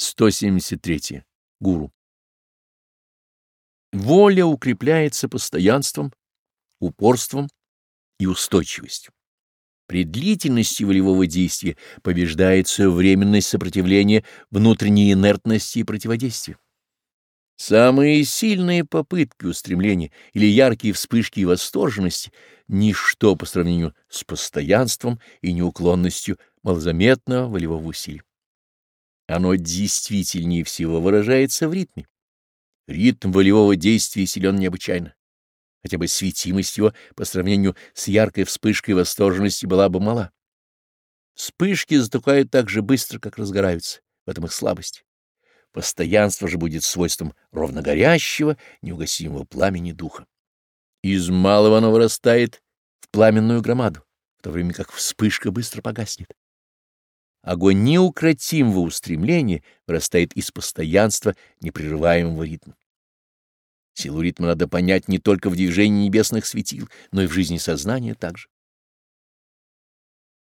173. Гуру. Воля укрепляется постоянством, упорством и устойчивостью. При длительности волевого действия побеждается временность сопротивления внутренней инертности и противодействия. Самые сильные попытки устремления или яркие вспышки и восторженности — ничто по сравнению с постоянством и неуклонностью малозаметного волевого усилия. Оно действительнее всего выражается в ритме. Ритм волевого действия силен необычайно. Хотя бы светимость его по сравнению с яркой вспышкой восторженности была бы мала. Вспышки затухают так же быстро, как разгораются, в этом их слабость. Постоянство же будет свойством ровно горящего, неугасимого пламени духа. Из малого оно вырастает в пламенную громаду, в то время как вспышка быстро погаснет. Огонь неукротимого устремления вырастает из постоянства непрерываемого ритма. Силу ритма надо понять не только в движении небесных светил, но и в жизни сознания также.